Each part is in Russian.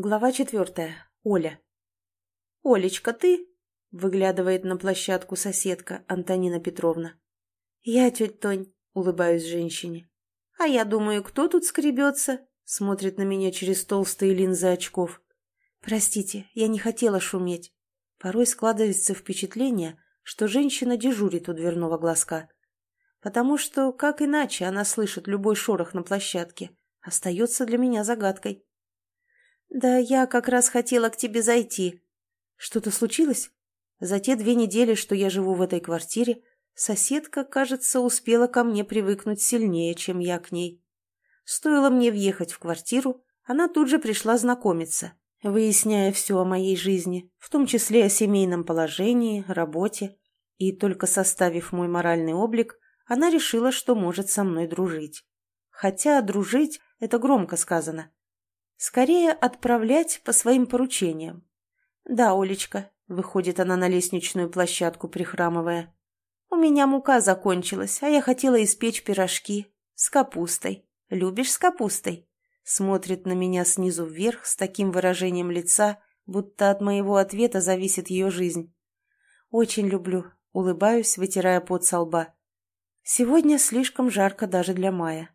Глава четвертая. Оля. «Олечка, ты?» — выглядывает на площадку соседка Антонина Петровна. «Я, тетя Тонь», — улыбаюсь женщине. «А я думаю, кто тут скребется?» — смотрит на меня через толстые линзы очков. «Простите, я не хотела шуметь». Порой складывается впечатление, что женщина дежурит у дверного глазка. Потому что, как иначе она слышит любой шорох на площадке, остается для меня загадкой. «Да я как раз хотела к тебе зайти. Что-то случилось? За те две недели, что я живу в этой квартире, соседка, кажется, успела ко мне привыкнуть сильнее, чем я к ней. Стоило мне въехать в квартиру, она тут же пришла знакомиться, выясняя все о моей жизни, в том числе о семейном положении, работе. И только составив мой моральный облик, она решила, что может со мной дружить. Хотя дружить – это громко сказано. Скорее отправлять по своим поручениям. «Да, Олечка», — выходит она на лестничную площадку, прихрамывая. «У меня мука закончилась, а я хотела испечь пирожки. С капустой. Любишь с капустой?» Смотрит на меня снизу вверх с таким выражением лица, будто от моего ответа зависит ее жизнь. «Очень люблю», — улыбаюсь, вытирая пот со лба. «Сегодня слишком жарко даже для мая».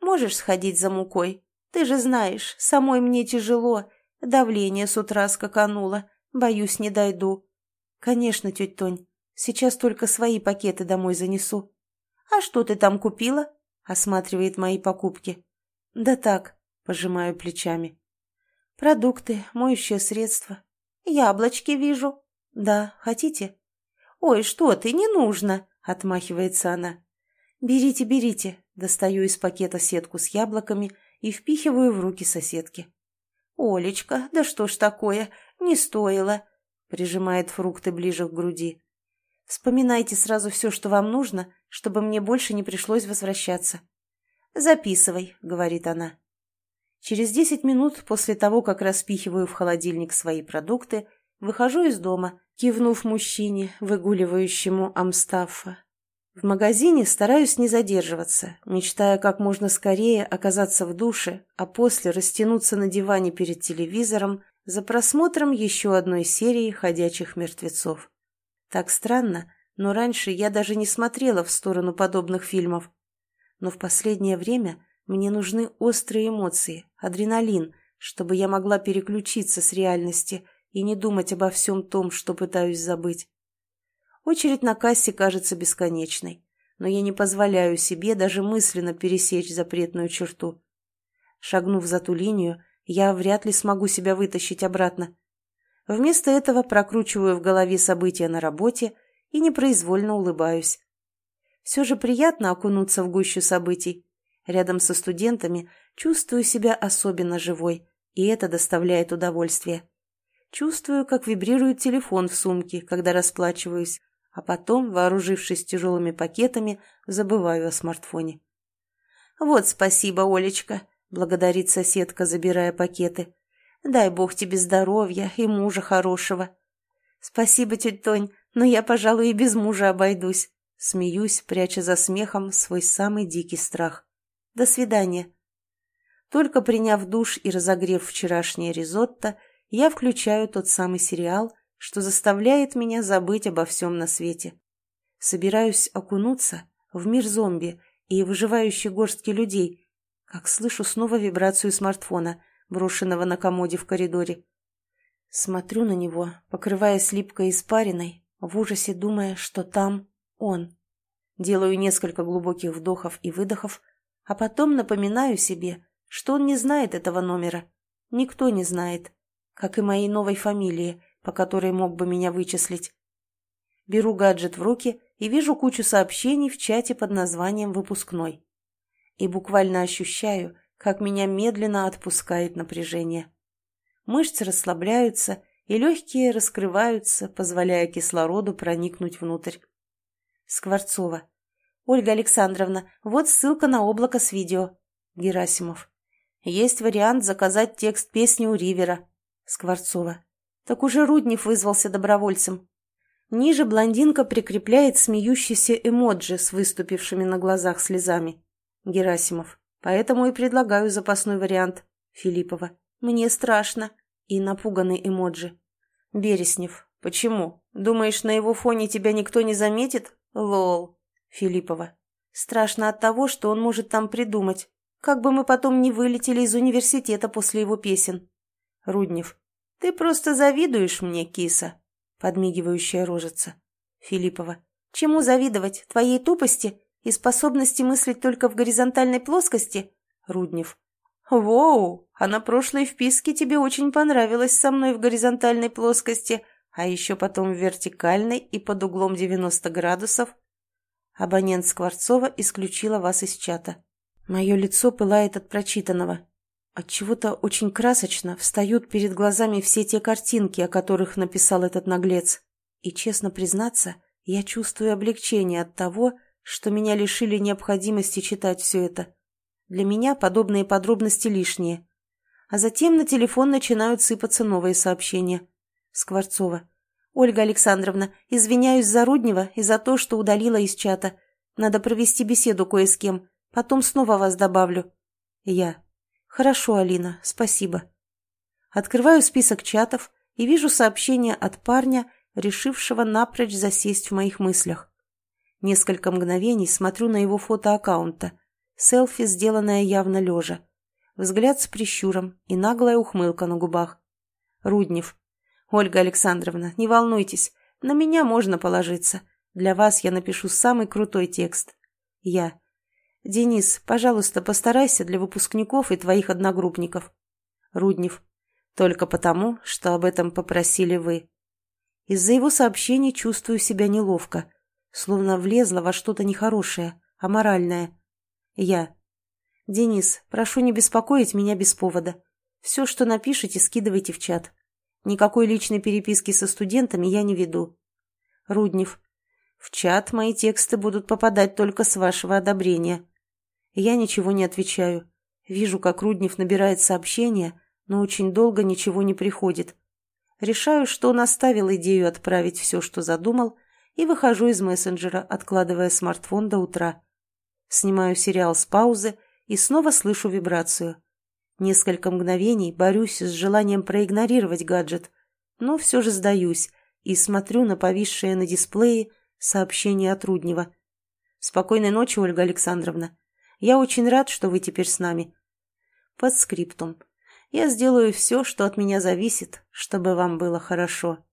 «Можешь сходить за мукой?» Ты же знаешь, самой мне тяжело. Давление с утра скакануло. Боюсь, не дойду. Конечно, тетя Тонь. Сейчас только свои пакеты домой занесу. А что ты там купила? Осматривает мои покупки. Да так, пожимаю плечами. Продукты, моющее средство. Яблочки вижу. Да, хотите? Ой, что ты, не нужно, отмахивается она. Берите, берите. Достаю из пакета сетку с яблоками и впихиваю в руки соседки. «Олечка, да что ж такое? Не стоило!» прижимает фрукты ближе к груди. «Вспоминайте сразу все, что вам нужно, чтобы мне больше не пришлось возвращаться». «Записывай», — говорит она. Через десять минут после того, как распихиваю в холодильник свои продукты, выхожу из дома, кивнув мужчине, выгуливающему Амстаффа, в магазине стараюсь не задерживаться, мечтая как можно скорее оказаться в душе, а после растянуться на диване перед телевизором за просмотром еще одной серии «Ходячих мертвецов». Так странно, но раньше я даже не смотрела в сторону подобных фильмов. Но в последнее время мне нужны острые эмоции, адреналин, чтобы я могла переключиться с реальности и не думать обо всем том, что пытаюсь забыть. Очередь на кассе кажется бесконечной, но я не позволяю себе даже мысленно пересечь запретную черту. Шагнув за ту линию, я вряд ли смогу себя вытащить обратно. Вместо этого прокручиваю в голове события на работе и непроизвольно улыбаюсь. Все же приятно окунуться в гущу событий. Рядом со студентами чувствую себя особенно живой, и это доставляет удовольствие. Чувствую, как вибрирует телефон в сумке, когда расплачиваюсь, а потом, вооружившись тяжелыми пакетами, забываю о смартфоне. «Вот спасибо, Олечка», — благодарит соседка, забирая пакеты. «Дай бог тебе здоровья и мужа хорошего». «Спасибо, тетя Тонь, но я, пожалуй, и без мужа обойдусь». Смеюсь, пряча за смехом свой самый дикий страх. «До свидания». Только приняв душ и разогрев вчерашнее ризотто, я включаю тот самый сериал — что заставляет меня забыть обо всем на свете. Собираюсь окунуться в мир зомби и выживающей горстки людей, как слышу снова вибрацию смартфона, брошенного на комоде в коридоре. Смотрю на него, покрываясь липкой испариной, в ужасе думая, что там он. Делаю несколько глубоких вдохов и выдохов, а потом напоминаю себе, что он не знает этого номера. Никто не знает, как и моей новой фамилии — по которой мог бы меня вычислить. Беру гаджет в руки и вижу кучу сообщений в чате под названием «Выпускной». И буквально ощущаю, как меня медленно отпускает напряжение. Мышцы расслабляются, и легкие раскрываются, позволяя кислороду проникнуть внутрь. Скворцова. «Ольга Александровна, вот ссылка на облако с видео». Герасимов. «Есть вариант заказать текст песни у Ривера». Скворцова. Так уже Руднев вызвался добровольцем. Ниже блондинка прикрепляет смеющийся эмоджи с выступившими на глазах слезами. Герасимов. Поэтому и предлагаю запасной вариант. Филиппова. Мне страшно. И напуганный эмоджи. Береснев. Почему? Думаешь, на его фоне тебя никто не заметит? Лол. Филиппова. Страшно от того, что он может там придумать. Как бы мы потом не вылетели из университета после его песен. Руднев. Ты просто завидуешь мне, киса. Подмигивающая рожица. Филиппова. Чему завидовать? Твоей тупости и способности мыслить только в горизонтальной плоскости? Руднев. Воу, а на прошлой вписке тебе очень понравилось со мной в горизонтальной плоскости, а еще потом в вертикальной и под углом 90 градусов. Абонент Скворцова исключила вас из чата. Мое лицо пылает от прочитанного. От чего то очень красочно встают перед глазами все те картинки, о которых написал этот наглец. И, честно признаться, я чувствую облегчение от того, что меня лишили необходимости читать все это. Для меня подобные подробности лишние. А затем на телефон начинают сыпаться новые сообщения. Скворцова. «Ольга Александровна, извиняюсь за Руднева и за то, что удалила из чата. Надо провести беседу кое с кем. Потом снова вас добавлю». Я. «Хорошо, Алина, спасибо». Открываю список чатов и вижу сообщение от парня, решившего напрочь засесть в моих мыслях. Несколько мгновений смотрю на его фото аккаунта. Селфи, сделанное явно лежа. Взгляд с прищуром и наглая ухмылка на губах. Руднев. «Ольга Александровна, не волнуйтесь, на меня можно положиться. Для вас я напишу самый крутой текст. Я. Денис, пожалуйста, постарайся для выпускников и твоих одногруппников. Руднев. Только потому, что об этом попросили вы. Из-за его сообщений чувствую себя неловко, словно влезла во что-то нехорошее, аморальное. Я. Денис, прошу не беспокоить меня без повода. Все, что напишите, скидывайте в чат. Никакой личной переписки со студентами я не веду. Руднев. В чат мои тексты будут попадать только с вашего одобрения. Я ничего не отвечаю. Вижу, как Руднев набирает сообщение, но очень долго ничего не приходит. Решаю, что он оставил идею отправить все, что задумал, и выхожу из мессенджера, откладывая смартфон до утра. Снимаю сериал с паузы и снова слышу вибрацию. Несколько мгновений борюсь с желанием проигнорировать гаджет, но все же сдаюсь и смотрю на повисшее на дисплее сообщение от Руднева. «Спокойной ночи, Ольга Александровна. Я очень рад, что вы теперь с нами». Под скриптум. «Я сделаю все, что от меня зависит, чтобы вам было хорошо».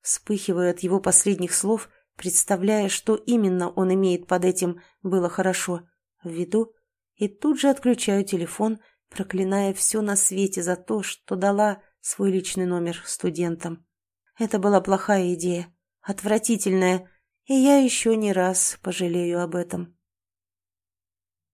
Вспыхиваю от его последних слов, представляя, что именно он имеет под этим «было хорошо» в виду, и тут же отключаю телефон, проклиная все на свете за то, что дала свой личный номер студентам. Это была плохая идея, отвратительная, и я еще не раз пожалею об этом.